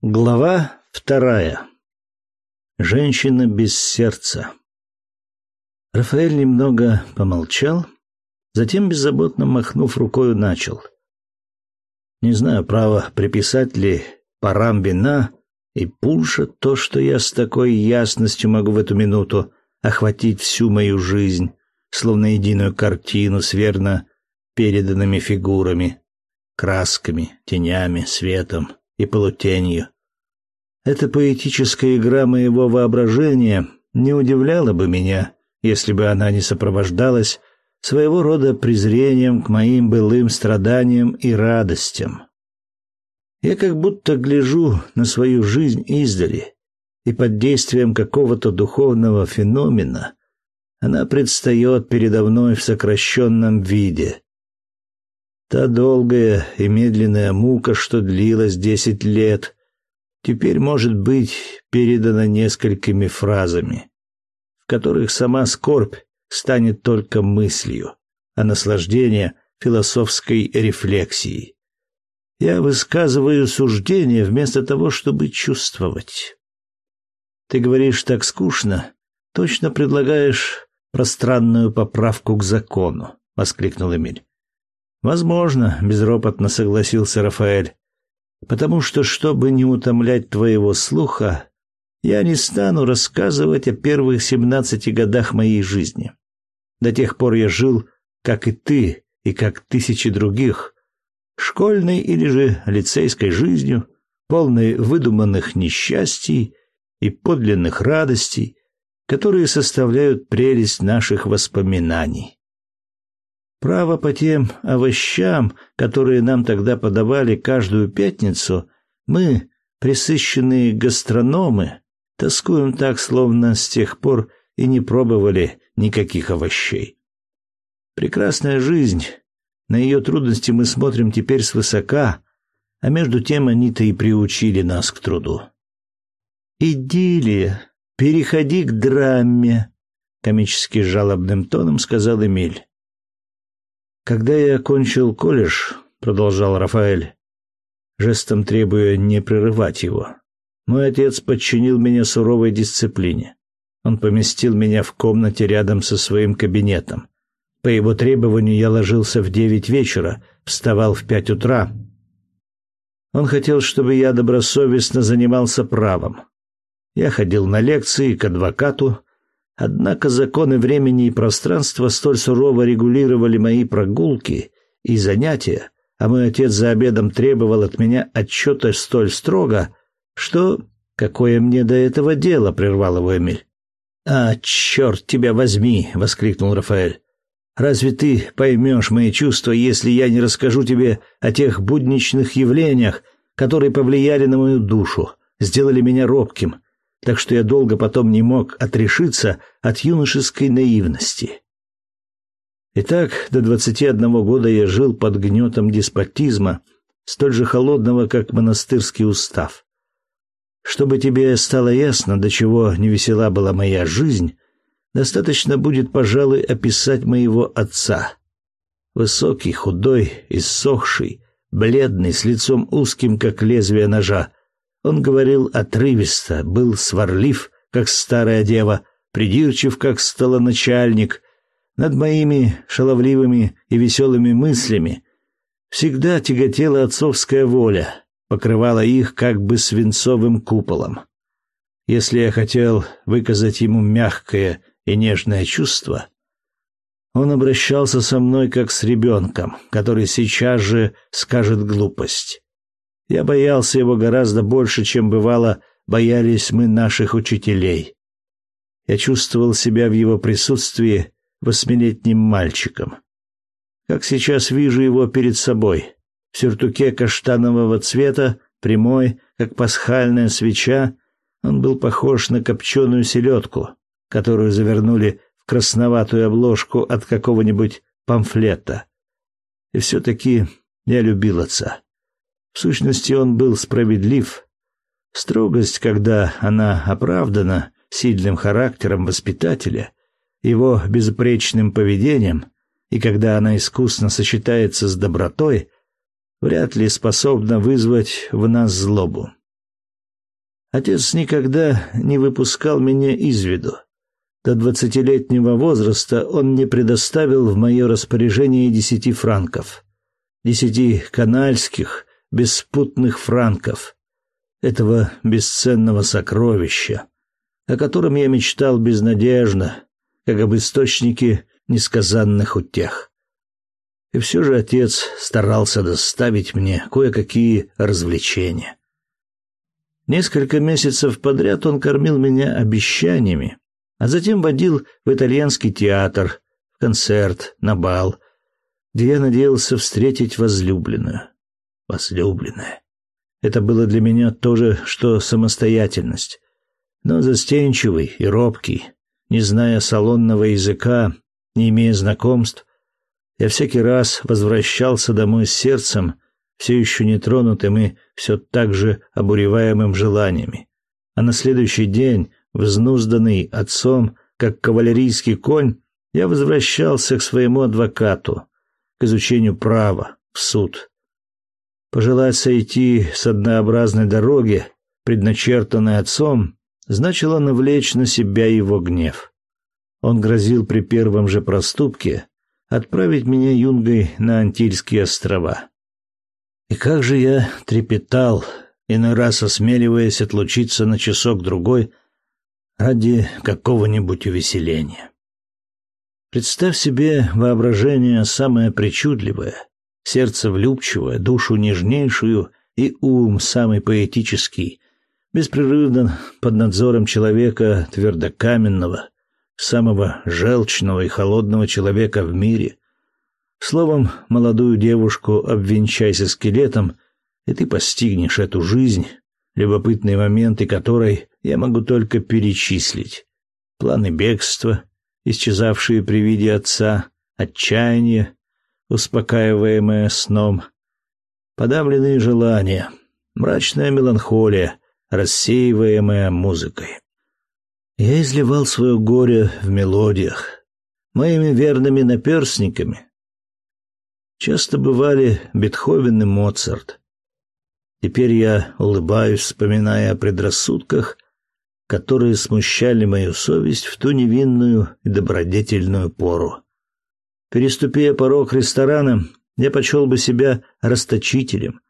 Глава вторая. Женщина без сердца. Рафаэль немного помолчал, затем беззаботно махнув рукой, начал: Не знаю, право приписать ли парам вина и пульша то, что я с такой ясностью могу в эту минуту охватить всю мою жизнь, словно единую картину с верно переданными фигурами, красками, тенями, светом и полутенью. Эта поэтическая игра моего воображения не удивляла бы меня, если бы она не сопровождалась своего рода презрением к моим былым страданиям и радостям. Я как будто гляжу на свою жизнь издали, и под действием какого-то духовного феномена она предстает передо мной в сокращенном виде, Та долгая и медленная мука, что длилась десять лет, теперь может быть передана несколькими фразами, в которых сама скорбь станет только мыслью, а наслаждение — философской рефлексией. Я высказываю суждение вместо того, чтобы чувствовать. Ты говоришь так скучно, точно предлагаешь пространную поправку к закону, воскликнул Эмиль. Возможно, безропотно согласился Рафаэль. Потому что чтобы не утомлять твоего слуха, я не стану рассказывать о первых семнадцати годах моей жизни. До тех пор я жил, как и ты, и как тысячи других, школьной или же лицейской жизнью, полной выдуманных несчастий и подлинных радостей, которые составляют прелесть наших воспоминаний. Право по тем овощам, которые нам тогда подавали каждую пятницу, мы, присыщенные гастрономы, тоскуем так, словно с тех пор и не пробовали никаких овощей. Прекрасная жизнь. На ее трудности мы смотрим теперь свысока, а между тем они-то и приучили нас к труду. «Идиллия, переходи к драме», — комически жалобным тоном сказал Эмиль. Когда я окончил колледж, продолжал Рафаэль, жестом требуя не прерывать его. Мой отец подчинил меня суровой дисциплине. Он поместил меня в комнате рядом со своим кабинетом. По его требованию я ложился в девять вечера, вставал в пять утра. Он хотел, чтобы я добросовестно занимался правом. Я ходил на лекции к адвокату, Однако законы времени и пространства столь сурово регулировали мои прогулки и занятия, а мой отец за обедом требовал от меня отчета столь строго, что... «Какое мне до этого дело?» — прервал его Эмиль. «А, черт тебя возьми!» — воскликнул Рафаэль. «Разве ты поймешь мои чувства, если я не расскажу тебе о тех будничных явлениях, которые повлияли на мою душу, сделали меня робким, так что я долго потом не мог отрешиться от юношеской наивности. Итак, до двадцати одного года я жил под гнетом деспотизма, столь же холодного, как монастырский устав. Чтобы тебе стало ясно, до чего невесела была моя жизнь, достаточно будет, пожалуй, описать моего отца. Высокий, худой, иссохший, бледный, с лицом узким, как лезвие ножа, он говорил отрывисто, был сварлив, как старая дева, придирчив, как столоначальник. Над моими шаловливыми и веселыми мыслями всегда тяготела отцовская воля, покрывала их как бы свинцовым куполом. Если я хотел выказать ему мягкое и нежное чувство, он обращался со мной как с ребенком, который сейчас же скажет глупость. Я боялся его гораздо больше, чем бывало боялись мы наших учителей. Я чувствовал себя в его присутствии восьмилетним мальчиком. Как сейчас вижу его перед собой, в сюртуке каштанового цвета, прямой, как пасхальная свеча, он был похож на копченую селедку, которую завернули в красноватую обложку от какого-нибудь памфлета. И все-таки я любил отца. В сущности, он был справедлив. Строгость, когда она оправдана сильным характером воспитателя, его безупречным поведением, и когда она искусно сочетается с добротой, вряд ли способна вызвать в нас злобу. Отец никогда не выпускал меня из виду. До двадцатилетнего возраста он не предоставил в мое распоряжение десяти франков. Десяти канальских, беспутных франков. Этого бесценного сокровища, о котором я мечтал безнадежно, как об источнике несказанных утех. И все же отец старался доставить мне кое-какие развлечения. Несколько месяцев подряд он кормил меня обещаниями, а затем водил в итальянский театр, в концерт, на бал, где я надеялся встретить возлюбленную. Возлюбленная. Это было для меня то же, что самостоятельность. Но застенчивый и робкий, не зная салонного языка, не имея знакомств, я всякий раз возвращался домой с сердцем, все еще нетронутым и все так же обуреваемым желаниями. А на следующий день, взнузданный отцом, как кавалерийский конь, я возвращался к своему адвокату, к изучению права, в суд. Пожелать сойти с однообразной дороги, предначертанной отцом, значило навлечь на себя его гнев. Он грозил при первом же проступке отправить меня юнгой на Антильские острова. И как же я трепетал, иной раз осмеливаясь отлучиться на часок-другой ради какого-нибудь увеселения. Представь себе воображение самое причудливое, сердце влюбчивое, душу нежнейшую и ум самый поэтический, беспрерывно под надзором человека твердокаменного, самого желчного и холодного человека в мире, Словом, молодую девушку обвенчайся скелетом, и ты постигнешь эту жизнь, любопытные моменты которой я могу только перечислить. Планы бегства, исчезавшие при виде отца, отчаяние, успокаиваемое сном, подавленные желания, мрачная меланхолия, рассеиваемая музыкой. Я изливал свое горе в мелодиях, моими верными наперсниками, часто бывали Бетховен и Моцарт. Теперь я улыбаюсь, вспоминая о предрассудках, которые смущали мою совесть в ту невинную и добродетельную пору. Переступая порог ресторана, я почел бы себя расточителем.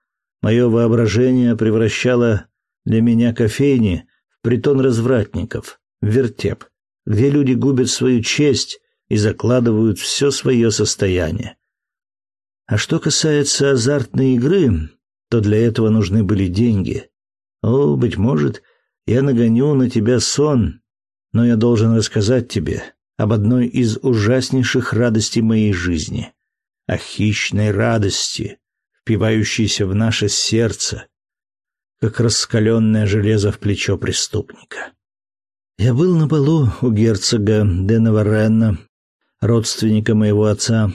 Мое воображение превращало для меня кофейни в притон развратников, в вертеп, где люди губят свою честь и закладывают все свое состояние. А что касается азартной игры, то для этого нужны были деньги. О, быть может, я нагоню на тебя сон, но я должен рассказать тебе об одной из ужаснейших радостей моей жизни, о хищной радости, впивающейся в наше сердце, как раскаленное железо в плечо преступника. Я был на полу у герцога де Наваренна, родственника моего отца,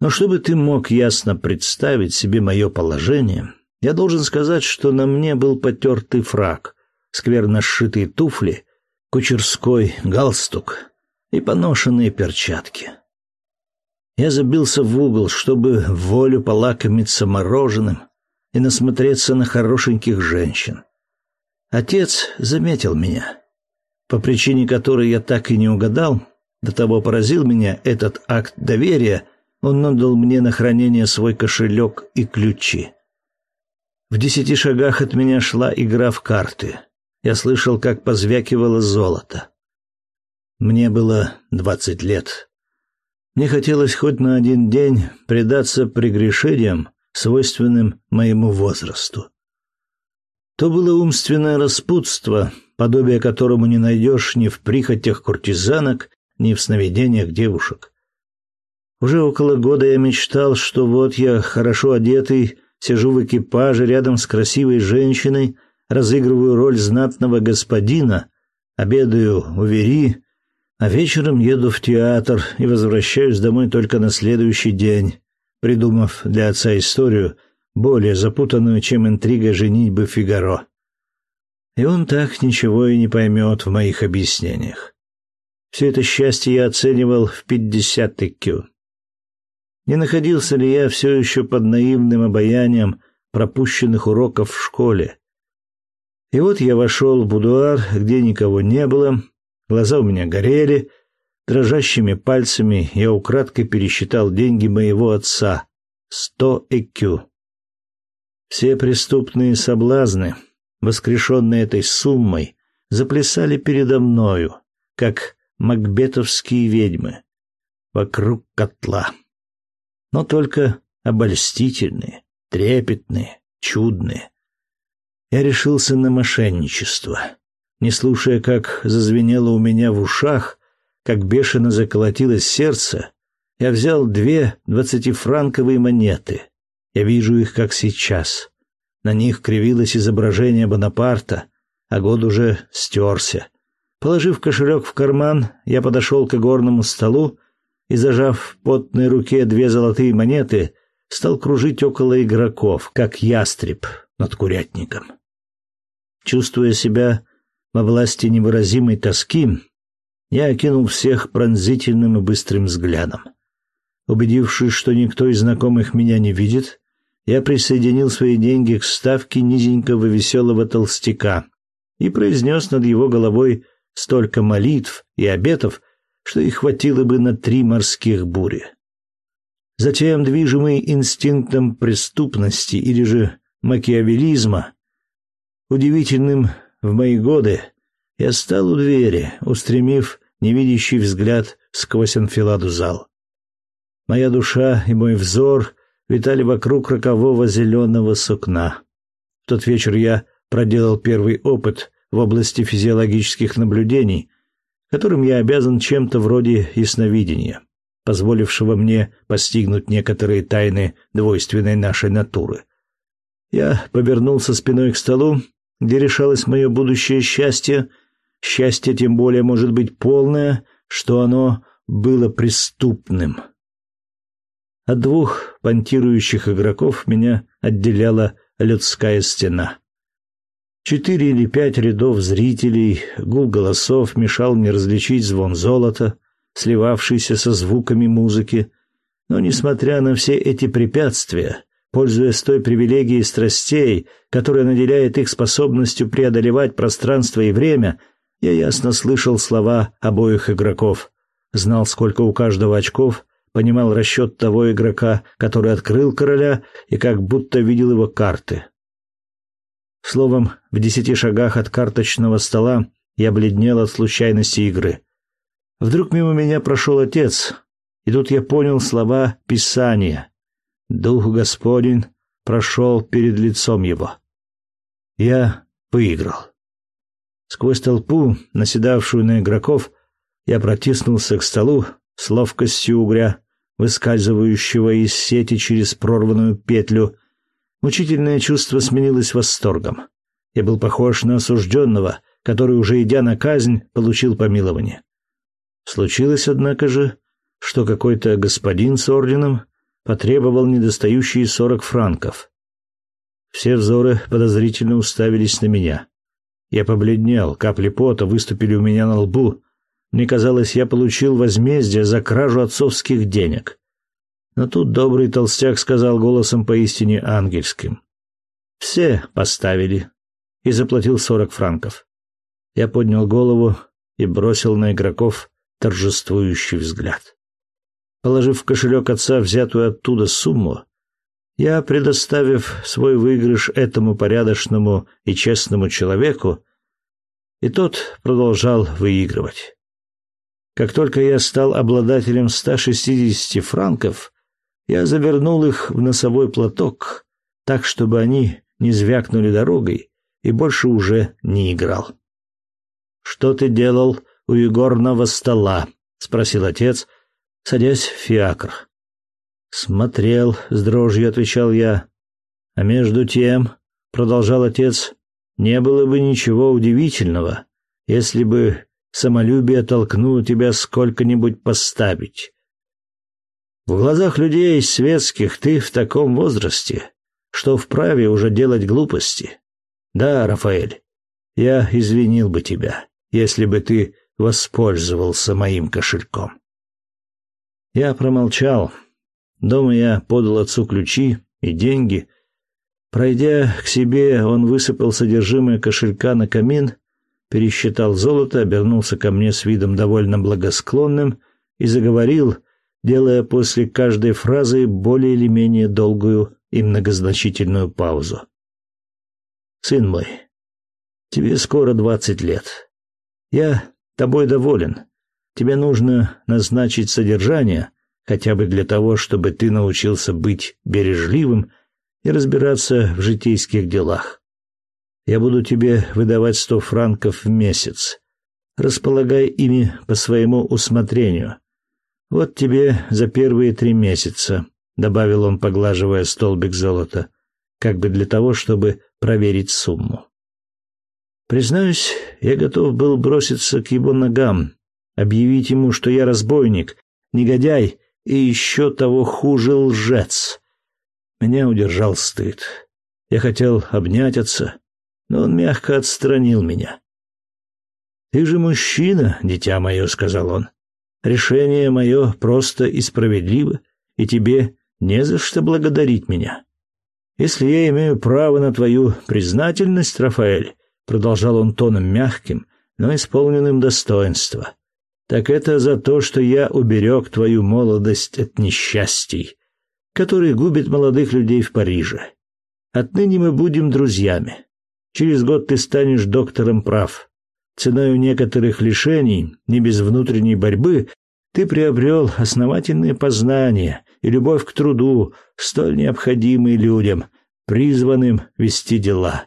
но чтобы ты мог ясно представить себе мое положение, я должен сказать, что на мне был потертый фрак, скверно сшитые туфли, кучерской галстук и поношенные перчатки. Я забился в угол, чтобы волю полакомиться мороженым и насмотреться на хорошеньких женщин. Отец заметил меня, по причине которой я так и не угадал, до того поразил меня этот акт доверия, он отдал мне на хранение свой кошелек и ключи. В десяти шагах от меня шла игра в карты. Я слышал, как позвякивало золото. Мне было двадцать лет. Мне хотелось хоть на один день предаться прегрешениям, свойственным моему возрасту. То было умственное распутство, подобие которому не найдешь ни в прихотях куртизанок, ни в сновидениях девушек. Уже около года я мечтал, что вот я хорошо одетый, сижу в экипаже рядом с красивой женщиной, разыгрываю роль знатного господина, обедаю у Вери, а вечером еду в театр и возвращаюсь домой только на следующий день, придумав для отца историю, более запутанную, чем интрига женитьбы Фигаро. И он так ничего и не поймет в моих объяснениях. Все это счастье я оценивал в пятьдесят тыкю. Не находился ли я все еще под наивным обаянием пропущенных уроков в школе? И вот я вошел в будуар, где никого не было, глаза у меня горели, дрожащими пальцами я украдкой пересчитал деньги моего отца — сто экю. Все преступные соблазны, воскрешенные этой суммой, заплясали передо мною, как макбетовские ведьмы, вокруг котла. Но только обольстительные, трепетные, чудные. Я решился на мошенничество. Не слушая, как зазвенело у меня в ушах, как бешено заколотилось сердце, я взял две двадцатифранковые монеты. Я вижу их, как сейчас. На них кривилось изображение Бонапарта, а год уже стерся. Положив кошелек в карман, я подошел к игорному столу и, зажав в потной руке две золотые монеты, стал кружить около игроков, как ястреб над курятником. Чувствуя себя во власти невыразимой тоски, я окинул всех пронзительным и быстрым взглядом. Убедившись, что никто из знакомых меня не видит, я присоединил свои деньги к ставке низенького веселого толстяка и произнес над его головой столько молитв и обетов, что их хватило бы на три морских бури. Затем, движимый инстинктом преступности или же макиавелизма, удивительным в мои годы, я стал у двери, устремив невидящий взгляд сквозь анфиладу зал. Моя душа и мой взор витали вокруг рокового зеленого сукна. В тот вечер я проделал первый опыт в области физиологических наблюдений, которым я обязан чем-то вроде ясновидения, позволившего мне постигнуть некоторые тайны двойственной нашей натуры. Я повернулся спиной к столу где решалось мое будущее счастье, счастье тем более может быть полное, что оно было преступным. От двух понтирующих игроков меня отделяла людская стена. Четыре или пять рядов зрителей, гул голосов мешал мне различить звон золота, сливавшийся со звуками музыки. Но, несмотря на все эти препятствия, Пользуясь той привилегией страстей, которая наделяет их способностью преодолевать пространство и время, я ясно слышал слова обоих игроков, знал, сколько у каждого очков, понимал расчет того игрока, который открыл короля, и как будто видел его карты. Словом, в десяти шагах от карточного стола я бледнел от случайности игры. Вдруг мимо меня прошел отец, и тут я понял слова Писания — Дух Господень прошел перед лицом его. Я выиграл. Сквозь толпу, наседавшую на игроков, я протиснулся к столу с ловкостью угря, выскальзывающего из сети через прорванную петлю. Мучительное чувство сменилось восторгом. Я был похож на осужденного, который, уже идя на казнь, получил помилование. Случилось, однако же, что какой-то господин с орденом потребовал недостающие сорок франков. Все взоры подозрительно уставились на меня. Я побледнел, капли пота выступили у меня на лбу. Мне казалось, я получил возмездие за кражу отцовских денег. Но тут добрый толстяк сказал голосом поистине ангельским. «Все поставили» и заплатил сорок франков. Я поднял голову и бросил на игроков торжествующий взгляд. Положив в кошелек отца взятую оттуда сумму, я, предоставив свой выигрыш этому порядочному и честному человеку, и тот продолжал выигрывать. Как только я стал обладателем 160 франков, я завернул их в носовой платок, так, чтобы они не звякнули дорогой, и больше уже не играл. «Что ты делал у игорного стола?» — спросил отец, — садясь в фиакр. «Смотрел», — с дрожью отвечал я. «А между тем», — продолжал отец, — «не было бы ничего удивительного, если бы самолюбие толкнуло тебя сколько-нибудь поставить. В глазах людей светских ты в таком возрасте, что вправе уже делать глупости. Да, Рафаэль, я извинил бы тебя, если бы ты воспользовался моим кошельком. Я промолчал. Дома я подал отцу ключи и деньги. Пройдя к себе, он высыпал содержимое кошелька на камин, пересчитал золото, обернулся ко мне с видом довольно благосклонным и заговорил, делая после каждой фразы более или менее долгую и многозначительную паузу. «Сын мой, тебе скоро двадцать лет. Я тобой доволен. Тебе нужно назначить содержание, хотя бы для того, чтобы ты научился быть бережливым и разбираться в житейских делах. Я буду тебе выдавать сто франков в месяц. Располагай ими по своему усмотрению. Вот тебе за первые три месяца, добавил он, поглаживая столбик золота, как бы для того, чтобы проверить сумму. Признаюсь, я готов был броситься к его ногам, объявить ему, что я разбойник, негодяй и еще того хуже лжец. Меня удержал стыд. Я хотел обнять отца, но он мягко отстранил меня. «Ты же мужчина, дитя мое», — сказал он. «Решение мое просто и справедливо, и тебе не за что благодарить меня. Если я имею право на твою признательность, Рафаэль, продолжал он тоном мягким, но исполненным достоинства, так это за то, что я уберег твою молодость от несчастий, которые губят молодых людей в Париже. Отныне мы будем друзьями. Через год ты станешь доктором прав. Ценою некоторых лишений, не без внутренней борьбы, ты приобрел основательные познания и любовь к труду, столь необходимые людям, призванным вести дела.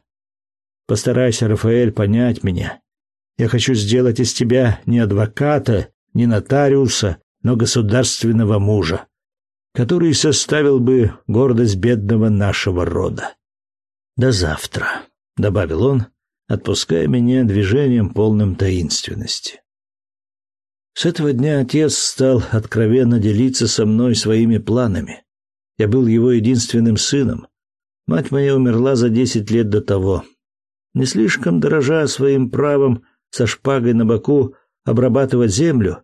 Постарайся, Рафаэль, понять меня. Я хочу сделать из тебя не адвоката, не нотариуса, но государственного мужа, который составил бы гордость бедного нашего рода. До завтра, добавил он, отпуская меня движением полным таинственности. С этого дня отец стал откровенно делиться со мной своими планами. Я был его единственным сыном. Мать моя умерла за десять лет до того. Не слишком дорожа своим правом со шпагой на боку обрабатывать землю,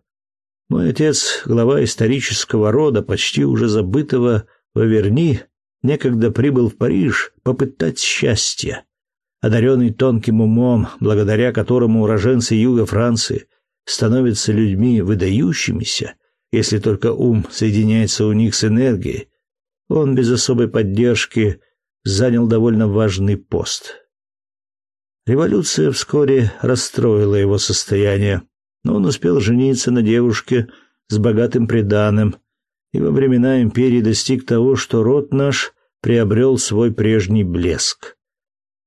мой отец, глава исторического рода, почти уже забытого в Аверни, некогда прибыл в Париж попытать счастья. Одаренный тонким умом, благодаря которому уроженцы юга Франции становятся людьми выдающимися, если только ум соединяется у них с энергией, он без особой поддержки занял довольно важный пост. Революция вскоре расстроила его состояние, но он успел жениться на девушке с богатым приданым и во времена империи достиг того, что род наш приобрел свой прежний блеск.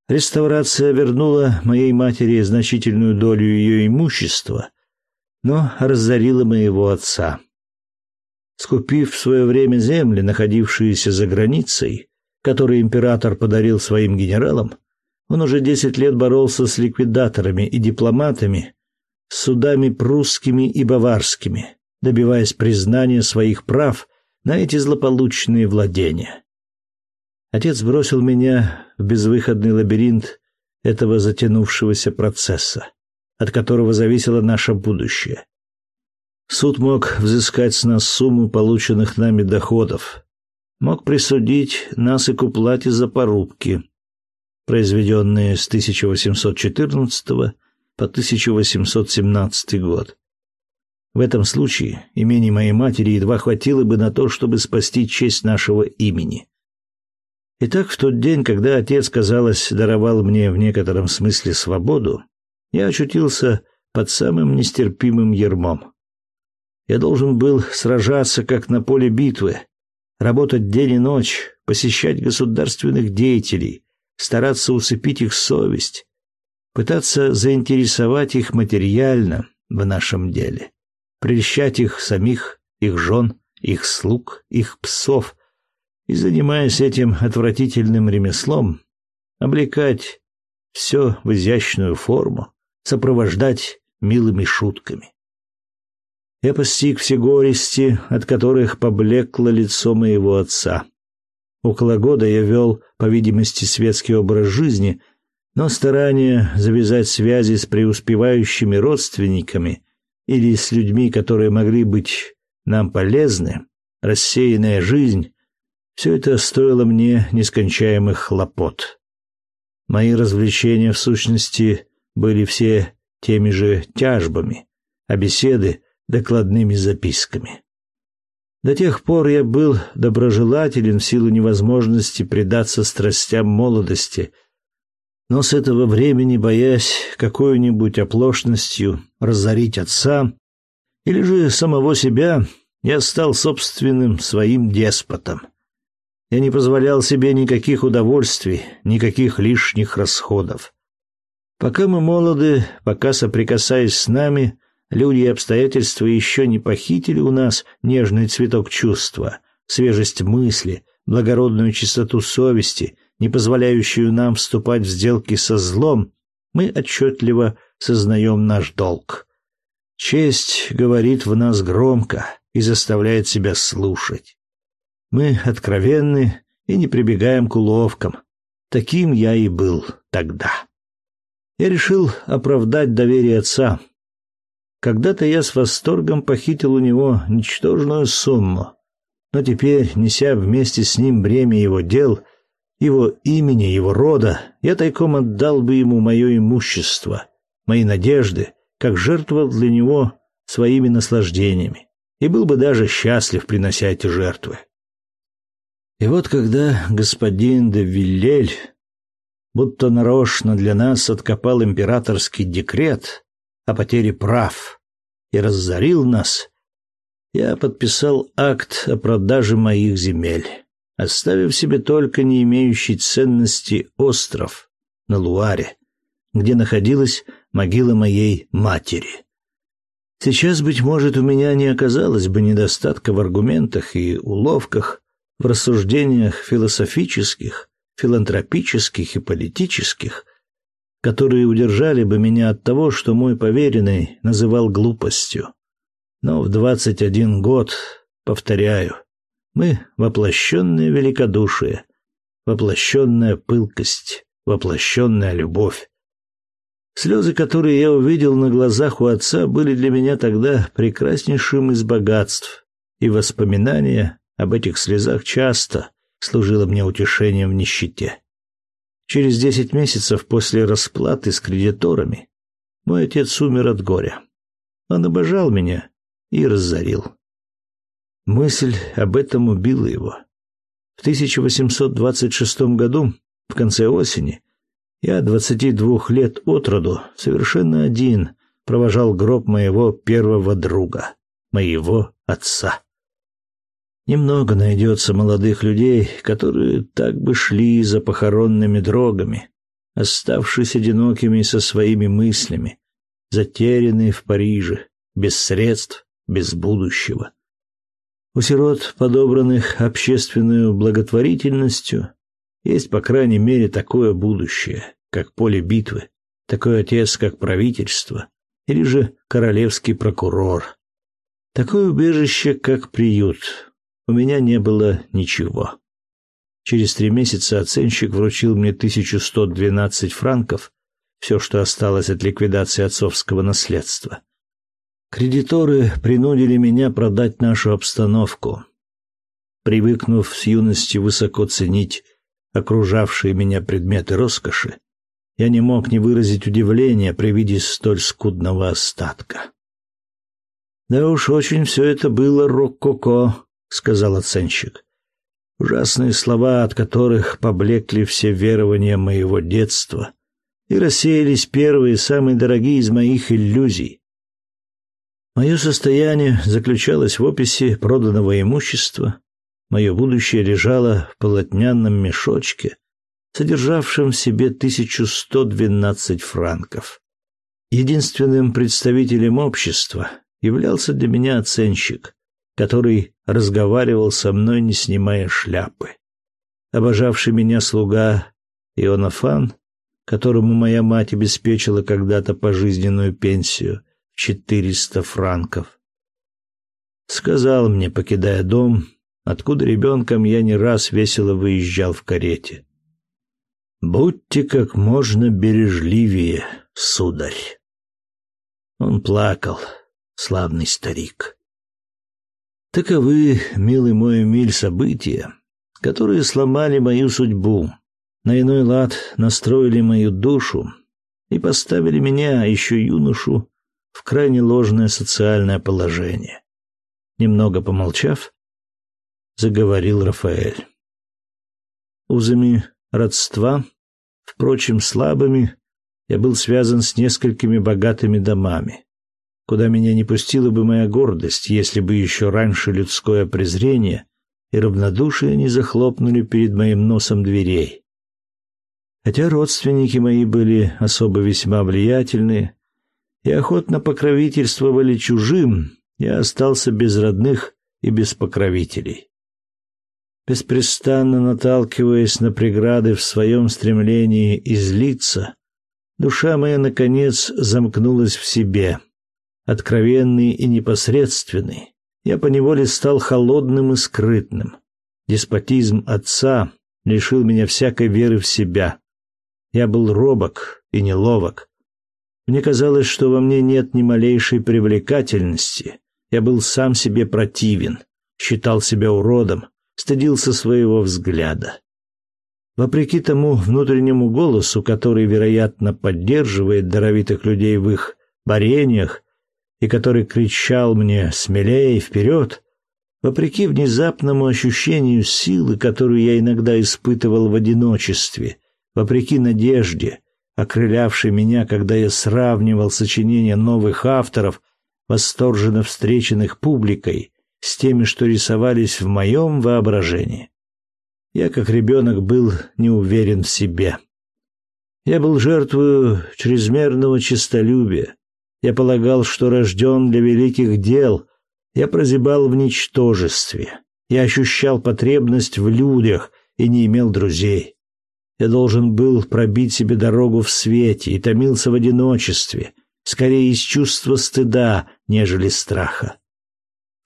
Реставрация вернула моей матери значительную долю ее имущества, но разорила моего отца. Скупив в свое время земли, находившиеся за границей, которые император подарил своим генералам, он уже десять лет боролся с ликвидаторами и дипломатами, с судами прусскими и баварскими, добиваясь признания своих прав на эти злополучные владения. Отец бросил меня в безвыходный лабиринт этого затянувшегося процесса, от которого зависело наше будущее. Суд мог взыскать с нас сумму полученных нами доходов, мог присудить нас и к уплате за порубки, произведенные с 1814 по 1817 год. В этом случае имени моей матери едва хватило бы на то, чтобы спасти честь нашего имени. Итак, в тот день, когда отец, казалось, даровал мне в некотором смысле свободу, я очутился под самым нестерпимым ермом. Я должен был сражаться, как на поле битвы, работать день и ночь, посещать государственных деятелей, стараться усыпить их совесть, пытаться заинтересовать их материально в нашем деле, прельщать их самих, их жен, их слуг, их псов, и, занимаясь этим отвратительным ремеслом, облекать все в изящную форму, сопровождать милыми шутками. Я постиг все горести, от которых поблекло лицо моего отца. Около года я вел, по видимости, светский образ жизни, но старание завязать связи с преуспевающими родственниками или с людьми, которые могли быть нам полезны, рассеянная жизнь, Все это стоило мне нескончаемых хлопот. Мои развлечения, в сущности, были все теми же тяжбами, а беседы — докладными записками. До тех пор я был доброжелателен в силу невозможности предаться страстям молодости, но с этого времени, боясь какой-нибудь оплошностью разорить отца или же самого себя, я стал собственным своим деспотом. Я не позволял себе никаких удовольствий, никаких лишних расходов. Пока мы молоды, пока соприкасаясь с нами, люди и обстоятельства еще не похитили у нас нежный цветок чувства, свежесть мысли, благородную чистоту совести, не позволяющую нам вступать в сделки со злом, мы отчетливо сознаем наш долг. Честь говорит в нас громко и заставляет себя слушать. Мы откровенны и не прибегаем к уловкам. Таким я и был тогда. Я решил оправдать доверие отца. Когда-то я с восторгом похитил у него ничтожную сумму, но теперь, неся вместе с ним бремя его дел, его имени, его рода, я тайком отдал бы ему мое имущество, мои надежды, как жертвовал для него своими наслаждениями, и был бы даже счастлив, принося эти жертвы. И вот когда господин де Виллель будто нарочно для нас откопал императорский декрет о потере прав и разорил нас, я подписал акт о продаже моих земель, оставив себе только не имеющий ценности остров на Луаре, где находилась могила моей матери. Сейчас, быть может, у меня не оказалось бы недостатка в аргументах и уловках, в рассуждениях философических, филантропических и политических, которые удержали бы меня от того, что мой поверенный называл глупостью. Но в двадцать один год, повторяю, мы воплощенное великодушие, воплощенная пылкость, воплощенная любовь. Слезы, которые я увидел на глазах у отца, были для меня тогда прекраснейшим из богатств, и воспоминания об этих слезах часто служило мне утешением в нищете. Через десять месяцев после расплаты с кредиторами мой отец умер от горя. Он обожал меня и разорил. Мысль об этом убила его. В 1826 году, в конце осени, я, двадцати двух лет от роду, совершенно один провожал гроб моего первого друга, моего отца. Немного найдется молодых людей, которые так бы шли за похоронными дорогами, оставшись одинокими со своими мыслями, затерянные в Париже, без средств, без будущего. У сирот, подобранных общественной благотворительностью, есть, по крайней мере, такое будущее, как поле битвы, такой отец, как правительство, или же королевский прокурор, такое убежище, как приют, у меня не было ничего. Через три месяца оценщик вручил мне 1112 франков, все, что осталось от ликвидации отцовского наследства. Кредиторы принудили меня продать нашу обстановку. Привыкнув с юности высоко ценить окружавшие меня предметы роскоши, я не мог не выразить удивления при виде столь скудного остатка. Да уж очень все это было рококо, сказал оценщик. Ужасные слова, от которых поблекли все верования моего детства и рассеялись первые, самые дорогие из моих иллюзий. Мое состояние заключалось в описи проданного имущества. Мое будущее лежало в полотняном мешочке, содержавшем в себе 1112 франков. Единственным представителем общества являлся для меня оценщик, который разговаривал со мной, не снимая шляпы. Обожавший меня слуга Ионафан, которому моя мать обеспечила когда-то пожизненную пенсию в четыреста франков, сказал мне, покидая дом, откуда ребенком я не раз весело выезжал в карете. «Будьте как можно бережливее, сударь». Он плакал, славный старик. Таковы, милый мой Эмиль, события, которые сломали мою судьбу, на иной лад настроили мою душу и поставили меня, еще юношу, в крайне ложное социальное положение. Немного помолчав, заговорил Рафаэль. Узами родства, впрочем, слабыми, я был связан с несколькими богатыми домами, куда меня не пустила бы моя гордость, если бы еще раньше людское презрение и равнодушие не захлопнули перед моим носом дверей. Хотя родственники мои были особо весьма влиятельны и охотно покровительствовали чужим, я остался без родных и без покровителей. Беспрестанно наталкиваясь на преграды в своем стремлении излиться, душа моя, наконец, замкнулась в себе. Откровенный и непосредственный, я поневоле стал холодным и скрытным. Деспотизм отца лишил меня всякой веры в себя. Я был робок и неловок. Мне казалось, что во мне нет ни малейшей привлекательности. Я был сам себе противен, считал себя уродом, стыдился своего взгляда. Вопреки тому внутреннему голосу, который, вероятно, поддерживает даровитых людей в их борениях, и который кричал мне «смелее, вперед!», вопреки внезапному ощущению силы, которую я иногда испытывал в одиночестве, вопреки надежде, окрылявшей меня, когда я сравнивал сочинения новых авторов, восторженно встреченных публикой, с теми, что рисовались в моем воображении. Я, как ребенок, был не уверен в себе. Я был жертвой чрезмерного честолюбия. Я полагал, что рожден для великих дел. Я прозябал в ничтожестве. Я ощущал потребность в людях и не имел друзей. Я должен был пробить себе дорогу в свете и томился в одиночестве, скорее из чувства стыда, нежели страха.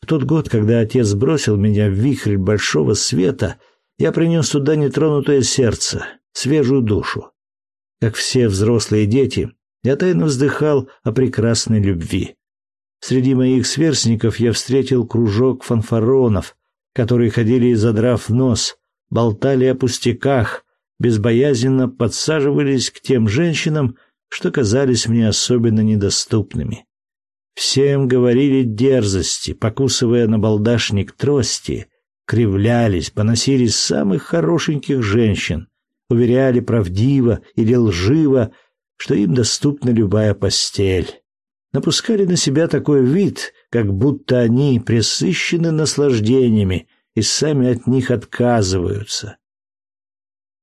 В тот год, когда отец бросил меня в вихрь большого света, я принес туда нетронутое сердце, свежую душу. Как все взрослые дети, я тайно вздыхал о прекрасной любви. Среди моих сверстников я встретил кружок фанфаронов, которые ходили, задрав нос, болтали о пустяках, безбоязненно подсаживались к тем женщинам, что казались мне особенно недоступными. Всем говорили дерзости, покусывая на балдашник трости, кривлялись, поносили самых хорошеньких женщин, уверяли правдиво или лживо, что им доступна любая постель. Напускали на себя такой вид, как будто они пресыщены наслаждениями и сами от них отказываются.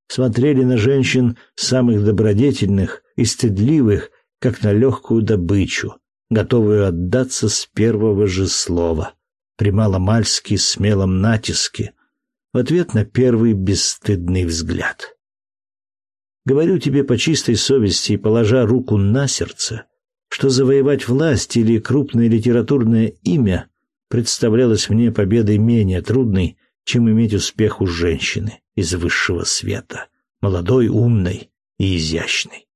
Смотрели на женщин самых добродетельных и стыдливых, как на легкую добычу, готовую отдаться с первого же слова, при маломальски смелом натиске, в ответ на первый бесстыдный взгляд. Говорю тебе по чистой совести и положа руку на сердце, что завоевать власть или крупное литературное имя представлялось мне победой менее трудной, чем иметь успех у женщины из высшего света, молодой, умной и изящной.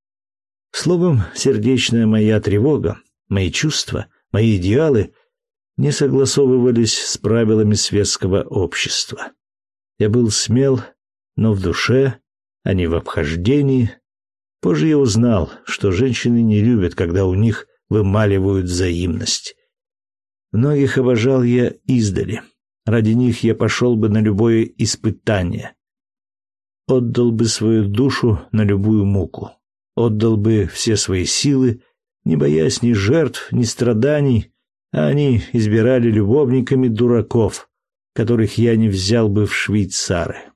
Словом, сердечная моя тревога Мои чувства, мои идеалы не согласовывались с правилами светского общества. Я был смел, но в душе, а не в обхождении. Позже я узнал, что женщины не любят, когда у них вымаливают взаимность. Многих обожал я издали. Ради них я пошел бы на любое испытание. Отдал бы свою душу на любую муку. Отдал бы все свои силы не боясь ни жертв, ни страданий, а они избирали любовниками дураков, которых я не взял бы в швейцары.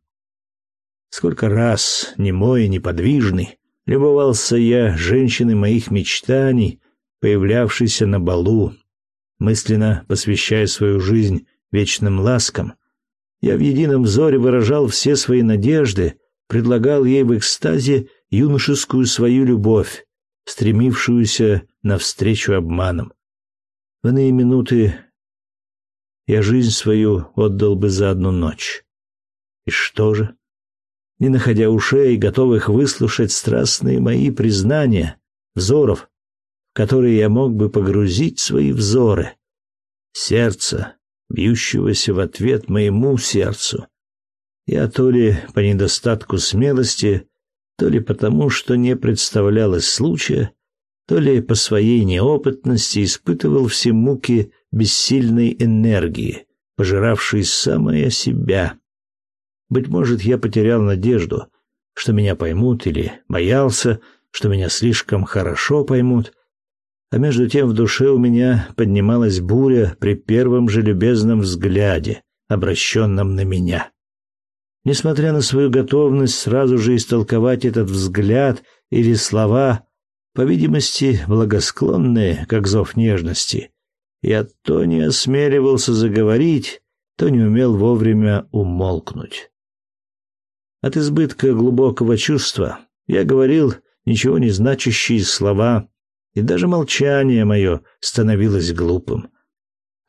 Сколько раз, немой и неподвижный, любовался я женщиной моих мечтаний, появлявшейся на балу, мысленно посвящая свою жизнь вечным ласкам. Я в едином взоре выражал все свои надежды, предлагал ей в экстазе юношескую свою любовь, стремившуюся навстречу обманам. В иные минуты я жизнь свою отдал бы за одну ночь. И что же? Не находя ушей, готовых выслушать страстные мои признания, взоров, в которые я мог бы погрузить свои взоры, сердца, бьющегося в ответ моему сердцу, Я то ли по недостатку смелости, то ли потому, что не представлялось случая, то ли по своей неопытности испытывал все муки бессильной энергии, пожиравшей самое себя. Быть может, я потерял надежду, что меня поймут, или боялся, что меня слишком хорошо поймут. А между тем в душе у меня поднималась буря при первом же любезном взгляде, обращенном на меня. Несмотря на свою готовность сразу же истолковать этот взгляд или слова, по видимости, благосклонные, как зов нежности, я то не осмеливался заговорить, то не умел вовремя умолкнуть. От избытка глубокого чувства я говорил ничего не значащие слова, и даже молчание мое становилось глупым.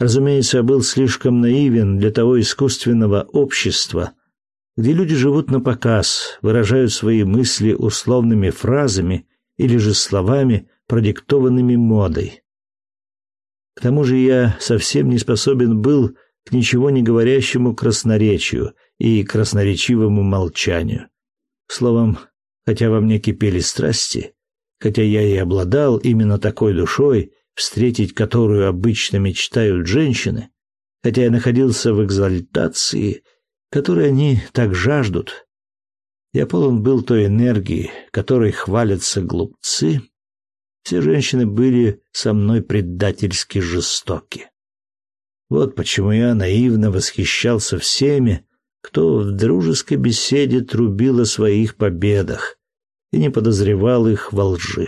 Разумеется, я был слишком наивен для того искусственного общества, где люди живут на показ, выражают свои мысли условными фразами или же словами, продиктованными модой. К тому же я совсем не способен был к ничего не говорящему красноречию и красноречивому молчанию. Словом, хотя во мне кипели страсти, хотя я и обладал именно такой душой, встретить которую обычно мечтают женщины, хотя я находился в экзальтации, которой они так жаждут, я полон был той энергии, которой хвалятся глупцы. Все женщины были со мной предательски жестоки. Вот почему я наивно восхищался всеми, кто в дружеской беседе трубил о своих победах и не подозревал их во лжи.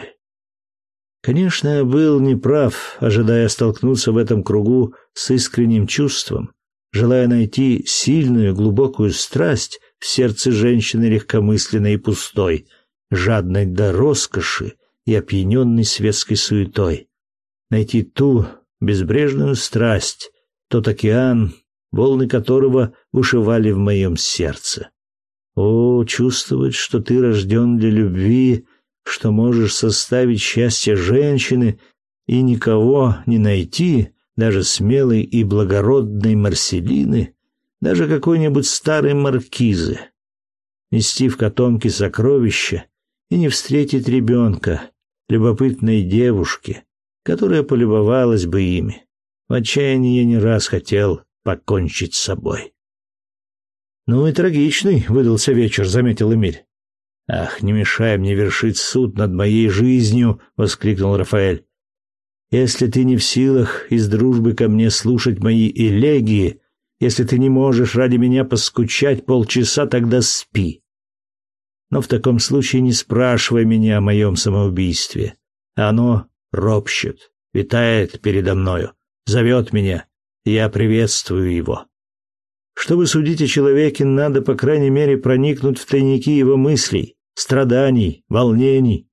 Конечно, я был неправ, ожидая столкнуться в этом кругу с искренним чувством, желая найти сильную глубокую страсть в сердце женщины легкомысленной и пустой, жадной до роскоши и опьяненной светской суетой. Найти ту безбрежную страсть, тот океан, волны которого бушевали в моем сердце. О, чувствовать, что ты рожден для любви, что можешь составить счастье женщины и никого не найти, даже смелой и благородной Марселины, даже какой-нибудь старой маркизы. Нести в котомке сокровища и не встретить ребенка, любопытной девушки, которая полюбовалась бы ими. В отчаянии я не раз хотел покончить с собой. «Ну и трагичный выдался вечер», — заметил Эмиль. «Ах, не мешай мне вершить суд над моей жизнью!» — воскликнул Рафаэль. «Если ты не в силах из дружбы ко мне слушать мои элегии, если ты не можешь ради меня поскучать полчаса, тогда спи. Но в таком случае не спрашивай меня о моем самоубийстве. Оно ропщет, витает передо мною зовет меня, я приветствую его. Чтобы судить о человеке, надо, по крайней мере, проникнуть в тайники его мыслей, страданий, волнений.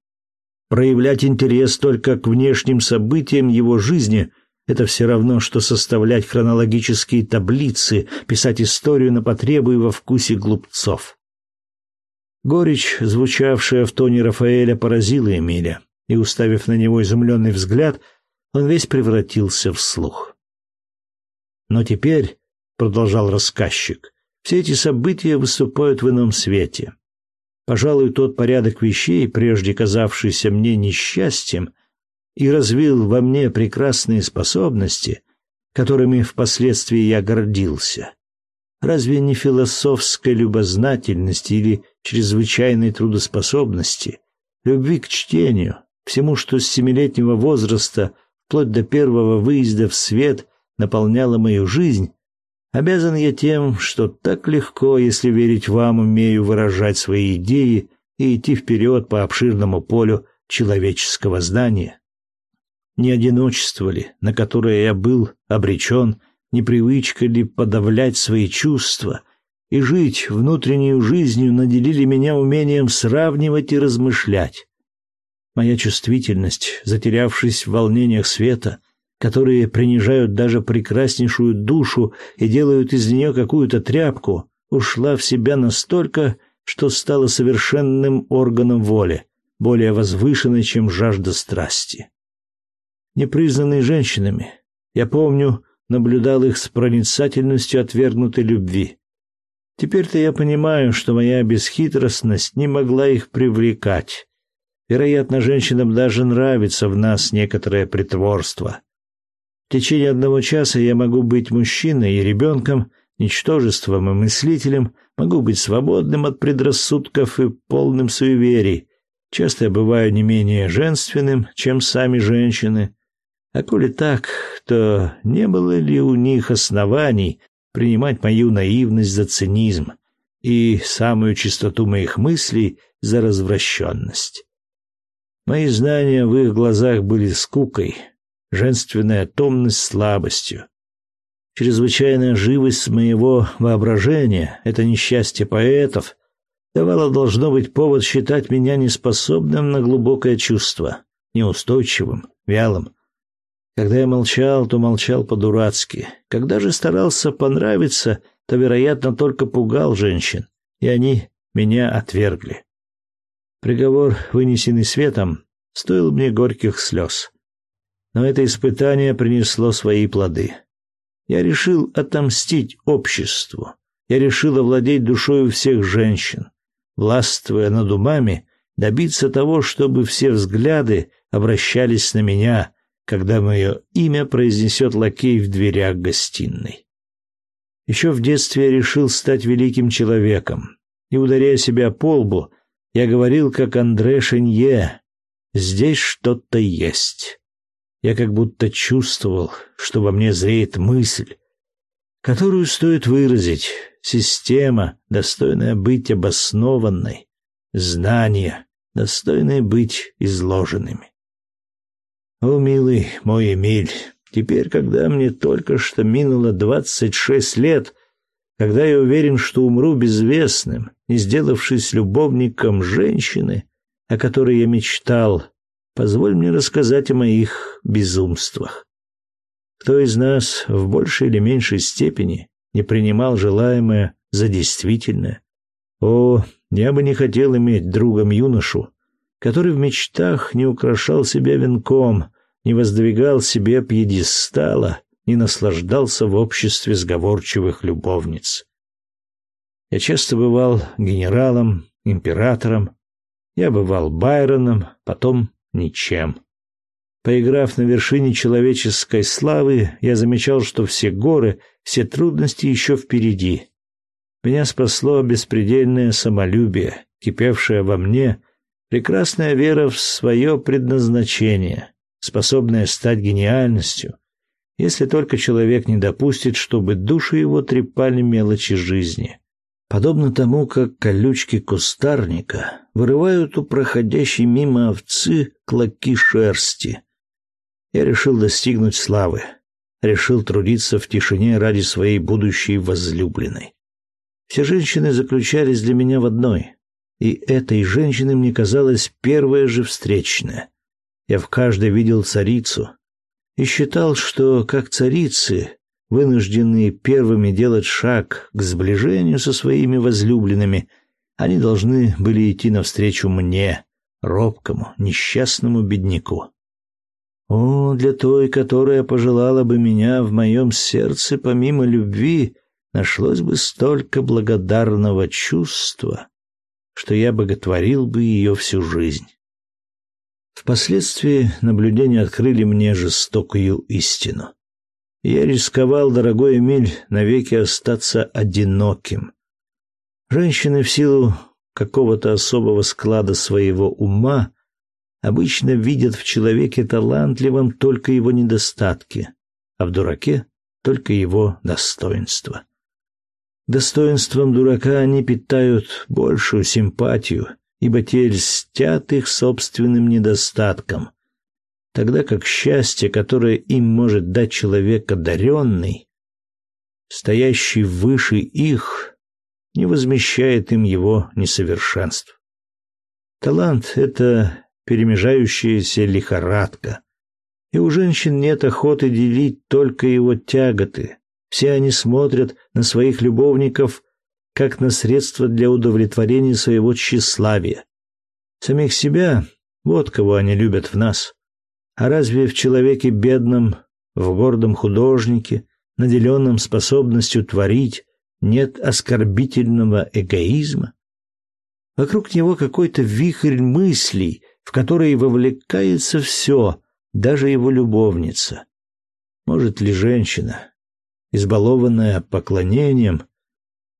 Проявлять интерес только к внешним событиям его жизни – это все равно, что составлять хронологические таблицы, писать историю на потребу и во вкусе глупцов. Горечь, звучавшая в тоне Рафаэля, поразила Эмиля, и, уставив на него изумленный взгляд – он весь превратился в слух. Но теперь, продолжал рассказчик, все эти события выступают в ином свете. Пожалуй, тот порядок вещей, прежде казавшийся мне несчастьем, и развил во мне прекрасные способности, которыми впоследствии я гордился. Разве не философской любознательности или чрезвычайной трудоспособности, любви к чтению, всему, что с семилетнего возраста вплоть до первого выезда в свет наполняла мою жизнь, обязан я тем, что так легко, если верить вам, умею выражать свои идеи и идти вперед по обширному полю человеческого здания. Не одиночество ли, на которое я был обречен, не привычка ли подавлять свои чувства и жить внутреннюю жизнью наделили меня умением сравнивать и размышлять. Моя чувствительность, затерявшись в волнениях света, которые принижают даже прекраснейшую душу и делают из нее какую-то тряпку, ушла в себя настолько, что стала совершенным органом воли, более возвышенной, чем жажда страсти. Непризнанные женщинами, я помню, наблюдал их с проницательностью отвергнутой любви. Теперь-то я понимаю, что моя бесхитростность не могла их привлекать. Вероятно, женщинам даже нравится в нас некоторое притворство. В течение одного часа я могу быть мужчиной и ребенком, ничтожеством и мыслителем, могу быть свободным от предрассудков и полным суеверий. Часто я бываю не менее женственным, чем сами женщины. А коли так, то не было ли у них оснований принимать мою наивность за цинизм и самую чистоту моих мыслей за развращенность? Мои знания в их глазах были скукой, женственная томность слабостью. Чрезвычайная живость моего воображения, это несчастье поэтов, давало должно быть повод считать меня неспособным на глубокое чувство, неустойчивым, вялым. Когда я молчал, то молчал по-дурацки. Когда же старался понравиться, то, вероятно, только пугал женщин, и они меня отвергли. Приговор, вынесенный светом, стоил мне горьких слез. Но это испытание принесло свои плоды. Я решил отомстить обществу. Я решил овладеть душою всех женщин, властвуя над умами, добиться того, чтобы все взгляды обращались на меня, когда мое имя произнесет лакей в дверях гостиной. Еще в детстве я решил стать великим человеком, и, ударяя себя по лбу, я говорил, как Андре Шенье, «Здесь что-то есть». Я как будто чувствовал, что во мне зреет мысль, которую стоит выразить, система, достойная быть обоснованной, знания, достойные быть изложенными. О, милый мой Эмиль, теперь, когда мне только что минуло двадцать шесть лет, когда я уверен, что умру безвестным, не сделавшись любовником женщины, о которой я мечтал, позволь мне рассказать о моих безумствах. Кто из нас в большей или меньшей степени не принимал желаемое за действительное? О, я бы не хотел иметь другом юношу, который в мечтах не украшал себя венком, не воздвигал себе пьедестала, не наслаждался в обществе сговорчивых любовниц. Я часто бывал генералом, императором, я бывал Байроном, потом ничем. Поиграв на вершине человеческой славы, я замечал, что все горы, все трудности еще впереди. Меня спасло беспредельное самолюбие, кипевшее во мне, прекрасная вера в свое предназначение, способная стать гениальностью, если только человек не допустит, чтобы душу его трепали мелочи жизни. Подобно тому, как колючки кустарника вырывают у проходящей мимо овцы клоки шерсти. Я решил достигнуть славы, решил трудиться в тишине ради своей будущей возлюбленной. Все женщины заключались для меня в одной, и этой женщиной мне казалась первая же встречная. Я в каждой видел царицу и считал, что как царицы вынужденные первыми делать шаг к сближению со своими возлюбленными, они должны были идти навстречу мне, робкому, несчастному бедняку. О, для той, которая пожелала бы меня в моем сердце помимо любви, нашлось бы столько благодарного чувства, что я боготворил бы ее всю жизнь. Впоследствии наблюдения открыли мне жестокую истину. Я рисковал, дорогой Эмиль, навеки остаться одиноким. Женщины в силу какого-то особого склада своего ума обычно видят в человеке талантливом только его недостатки, а в дураке только его достоинства. Достоинством дурака они питают большую симпатию, ибо те льстят их собственным недостаткам, тогда как счастье, которое им может дать человек одаренный, стоящий выше их, не возмещает им его несовершенств. Талант — это перемежающаяся лихорадка, и у женщин нет охоты делить только его тяготы. Все они смотрят на своих любовников как на средство для удовлетворения своего тщеславия. Самих себя — вот кого они любят в нас. А разве в человеке бедном, в гордом художнике, наделенном способностью творить, нет оскорбительного эгоизма. Вокруг него какой-то вихрь мыслей, в который вовлекается все, даже его любовница. Может ли женщина, избалованная поклонением,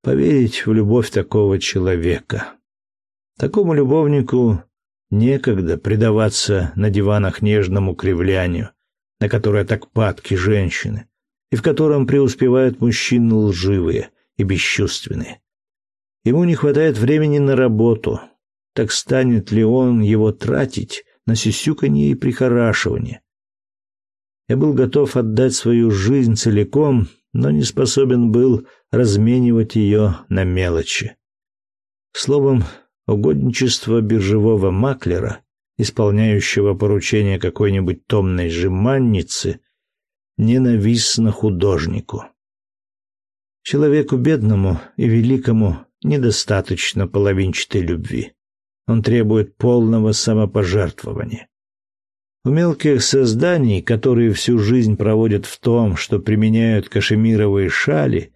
поверить в любовь такого человека? Такому любовнику некогда предаваться на диванах нежному кривлянию, на которое так падки женщины, и в котором преуспевают мужчины лживые и бесчувственные. Ему не хватает времени на работу. Так станет ли он его тратить на сюсюканье и прихорашивание? Я был готов отдать свою жизнь целиком, но не способен был разменивать ее на мелочи. Словом, угодничество биржевого маклера, исполняющего поручение какой-нибудь томной жеманницы, ненавистно художнику. Человеку бедному и великому недостаточно половинчатой любви. Он требует полного самопожертвования. У мелких созданий, которые всю жизнь проводят в том, что применяют кашемировые шали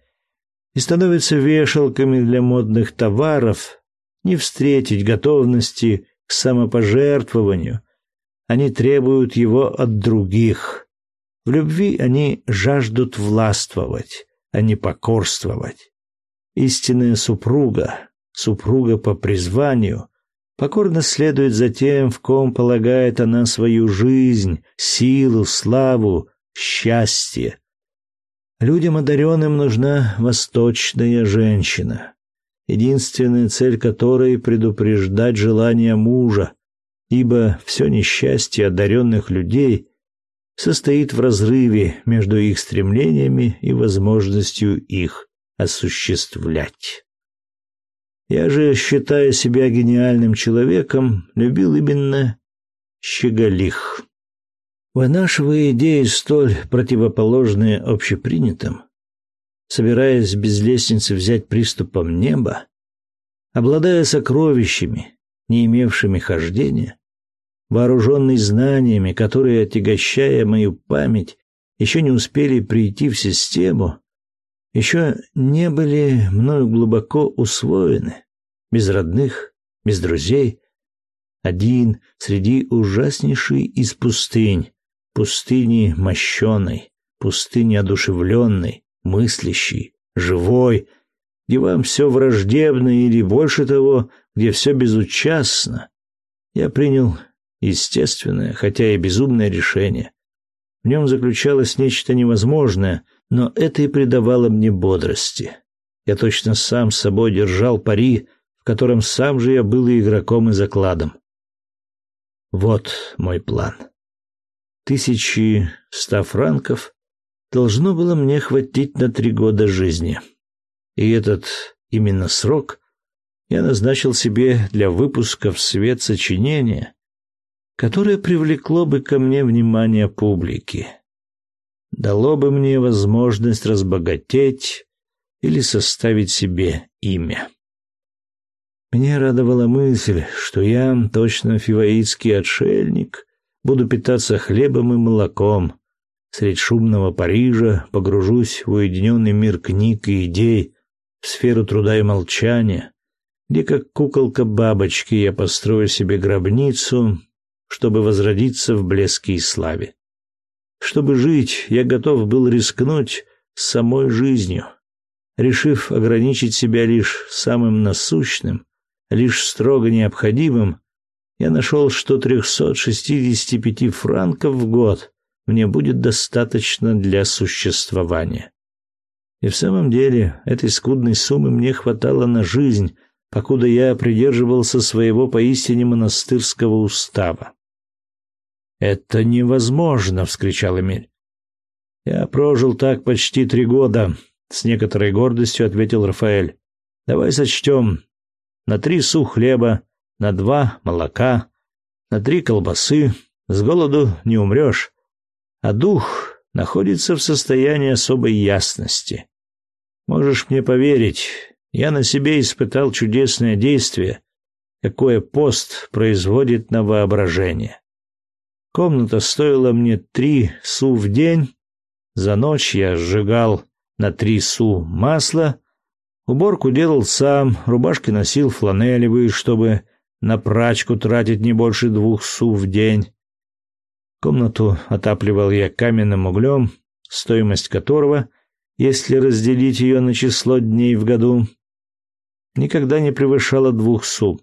и становятся вешалками для модных товаров, не встретить готовности к самопожертвованию. Они требуют его от других. В любви они жаждут властвовать, а не покорствовать. Истинная супруга, супруга по призванию, покорно следует за тем, в ком полагает она свою жизнь, силу, славу, счастье. Людям одаренным нужна восточная женщина, единственная цель которой — предупреждать желания мужа, ибо все несчастье одаренных людей состоит в разрыве между их стремлениями и возможностью их осуществлять. Я же, считая себя гениальным человеком, любил именно щеголих. Вынашивая идеи столь противоположные общепринятым, собираясь без лестницы взять приступом неба, обладая сокровищами, не имевшими хождения, вооруженный знаниями, которые, отягощая мою память, еще не успели прийти в систему, еще не были мною глубоко усвоены, без родных, без друзей, один среди ужаснейшей из пустынь, пустыни мощеной, пустыни одушевленной, мыслящей, живой, где вам все враждебно или больше того, где все безучастно, я принял естественное, хотя и безумное решение. В нем заключалось нечто невозможное — но это и придавало мне бодрости. Я точно сам с собой держал пари, в котором сам же я был и игроком, и закладом. Вот мой план. Тысячи ста франков должно было мне хватить на три года жизни. И этот именно срок я назначил себе для выпуска в свет сочинения, которое привлекло бы ко мне внимание публики дало бы мне возможность разбогатеть или составить себе имя. Меня радовала мысль, что я, точно фиваитский отшельник, буду питаться хлебом и молоком. Средь шумного Парижа погружусь в уединенный мир книг и идей, в сферу труда и молчания, где как куколка бабочки я построю себе гробницу, чтобы возродиться в блеске и славе. Чтобы жить, я готов был рискнуть самой жизнью, решив ограничить себя лишь самым насущным, лишь строго необходимым. Я нашел, что 365 франков в год мне будет достаточно для существования. И в самом деле, этой скудной суммы мне хватало на жизнь, покуда я придерживался своего поистине монастырского устава. «Это невозможно!» — вскричал Эмиль. «Я прожил так почти три года», — с некоторой гордостью ответил Рафаэль. «Давай сочтем. На три су хлеба, на два молока, на три колбасы. С голоду не умрешь. А дух находится в состоянии особой ясности. Можешь мне поверить, я на себе испытал чудесное действие, какое пост производит на воображение. Комната стоила мне три су в день. За ночь я сжигал на три су масла, Уборку делал сам, рубашки носил фланелевые, чтобы на прачку тратить не больше двух су в день. Комнату отапливал я каменным углем, стоимость которого, если разделить ее на число дней в году, никогда не превышала двух су.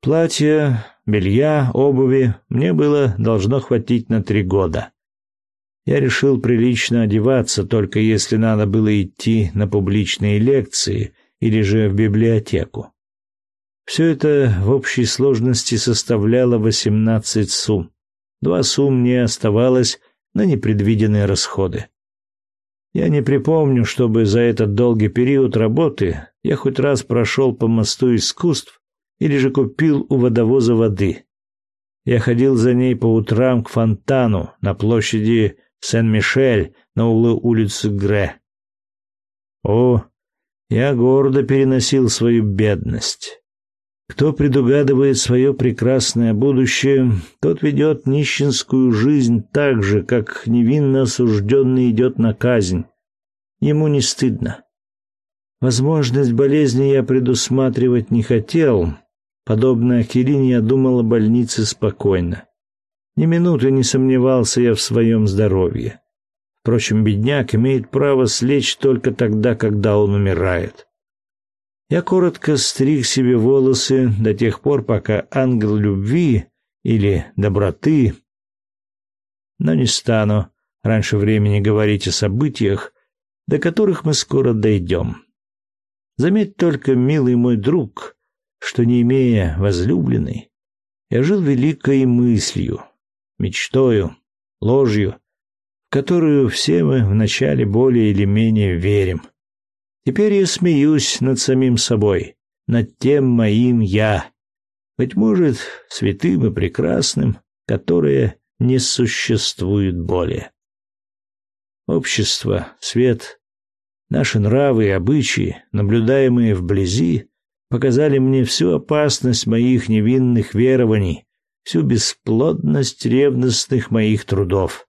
Платья, белья, обуви мне было должно хватить на три года. Я решил прилично одеваться, только если надо было идти на публичные лекции или же в библиотеку. Все это в общей сложности составляло 18 сум. Два сум мне оставалось на непредвиденные расходы. Я не припомню, чтобы за этот долгий период работы я хоть раз прошел по мосту искусств или же купил у водовоза воды. Я ходил за ней по утрам к фонтану на площади Сен-Мишель на углу улицы Гре. О, я гордо переносил свою бедность. Кто предугадывает свое прекрасное будущее, тот ведет нищенскую жизнь так же, как невинно осужденный идет на казнь. Ему не стыдно. Возможность болезни я предусматривать не хотел. Подобно Акелине я думал о больнице спокойно. Ни минуты не сомневался я в своем здоровье. Впрочем, бедняк имеет право слечь только тогда, когда он умирает. Я коротко стриг себе волосы до тех пор, пока ангел любви или доброты, но не стану раньше времени говорить о событиях, до которых мы скоро дойдем. Заметь только, милый мой друг, что не имея возлюбленной, я жил великой мыслью, мечтою, ложью, в которую все мы вначале более или менее верим. Теперь я смеюсь над самим собой, над тем моим «я», быть может, святым и прекрасным, которое не существует более. Общество, свет, наши нравы и обычаи, наблюдаемые вблизи, показали мне всю опасность моих невинных верований, всю бесплодность ревностных моих трудов.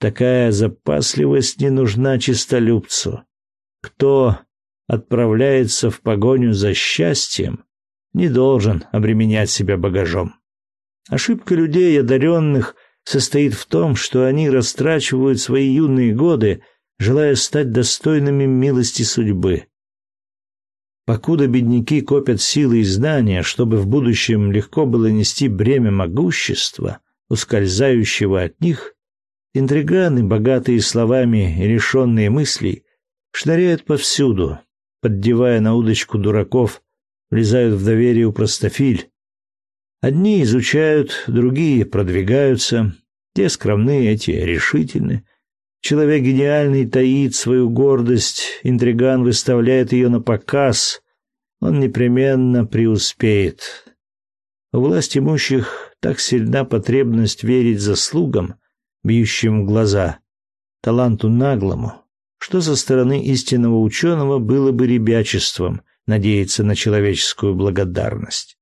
Такая запасливость не нужна чистолюбцу. Кто отправляется в погоню за счастьем, не должен обременять себя багажом. Ошибка людей, одаренных, состоит в том, что они растрачивают свои юные годы, желая стать достойными милости судьбы. Покуда бедняки копят силы и знания, чтобы в будущем легко было нести бремя могущества, ускользающего от них, интриганы, богатые словами и лишенные мыслей, шныряют повсюду, поддевая на удочку дураков, влезают в доверие у простофиль. Одни изучают, другие продвигаются, те скромны, эти решительны. Человек гениальный таит свою гордость, интриган выставляет ее на показ, он непременно преуспеет. У власть имущих так сильна потребность верить заслугам, бьющим в глаза, таланту наглому, что со стороны истинного ученого было бы ребячеством надеяться на человеческую благодарность.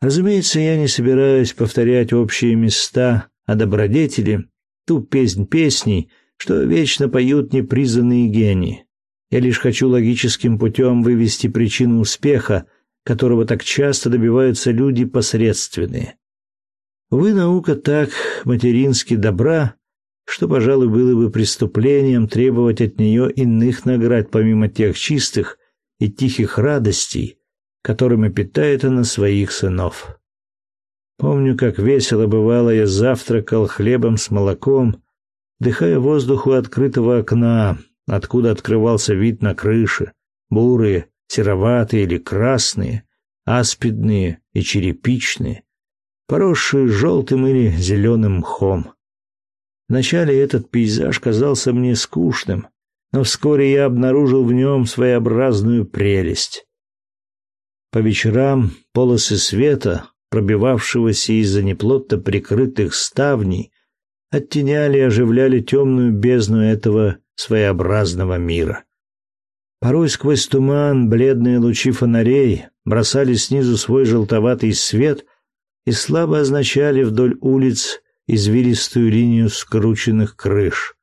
Разумеется, я не собираюсь повторять общие места о добродетели, ту песнь песней, что вечно поют непризнанные гении. Я лишь хочу логическим путем вывести причину успеха, которого так часто добиваются люди посредственные. Вы наука так матерински добра, что, пожалуй, было бы преступлением требовать от нее иных наград помимо тех чистых и тихих радостей, которыми питает она своих сынов. Помню, как весело бывало я завтракал хлебом с молоком, дыхая воздух у открытого окна, откуда открывался вид на крыши, бурые, сероватые или красные, аспидные и черепичные, поросшие желтым или зеленым мхом. Вначале этот пейзаж казался мне скучным, но вскоре я обнаружил в нем своеобразную прелесть. По вечерам полосы света, пробивавшегося из-за неплотно прикрытых ставней, оттеняли и оживляли темную бездну этого своеобразного мира. Порой сквозь туман бледные лучи фонарей бросали снизу свой желтоватый свет и слабо означали вдоль улиц извилистую линию скрученных крыш,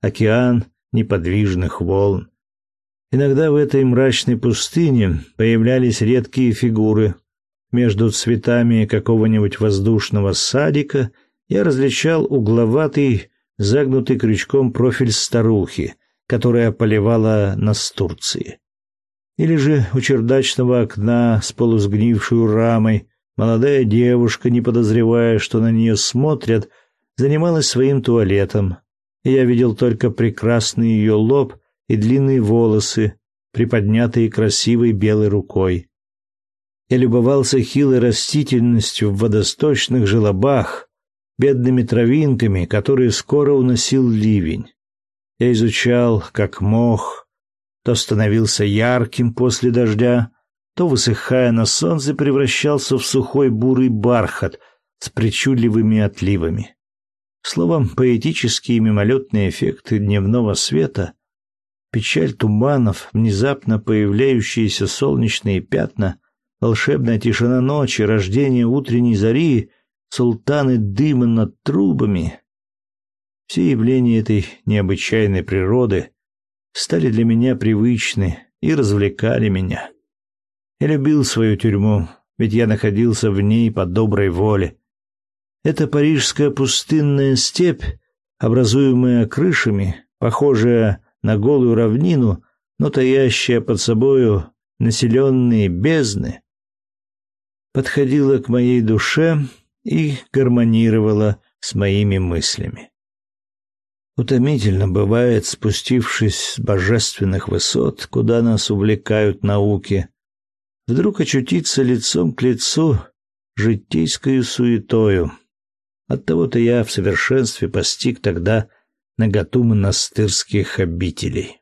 океан неподвижных волн. Иногда в этой мрачной пустыне появлялись редкие фигуры. Между цветами какого-нибудь воздушного садика я различал угловатый, загнутый крючком профиль старухи, которая поливала настурции. Или же у чердачного окна с полусгнившей рамой молодая девушка, не подозревая, что на нее смотрят, занималась своим туалетом, я видел только прекрасный ее лоб и длинные волосы, приподнятые красивой белой рукой. Я любовался хилой растительностью в водосточных желобах, бедными травинками, которые скоро уносил ливень. Я изучал, как мох то становился ярким после дождя, то, высыхая на солнце, превращался в сухой бурый бархат с причудливыми отливами. Словом, поэтические мимолетные эффекты дневного света — печаль туманов, внезапно появляющиеся солнечные пятна, волшебная тишина ночи, рождение утренней зари, султаны дыма над трубами. Все явления этой необычайной природы стали для меня привычны и развлекали меня. Я любил свою тюрьму, ведь я находился в ней по доброй воле. Эта парижская пустынная степь, образуемая крышами, похожая на голую равнину, но таящая под собою населенные бездны, подходила к моей душе и гармонировала с моими мыслями. Утомительно бывает, спустившись с божественных высот, куда нас увлекают науки, вдруг очутиться лицом к лицу житейскою суетою. Оттого-то я в совершенстве постиг тогда наготу монастырских обителей.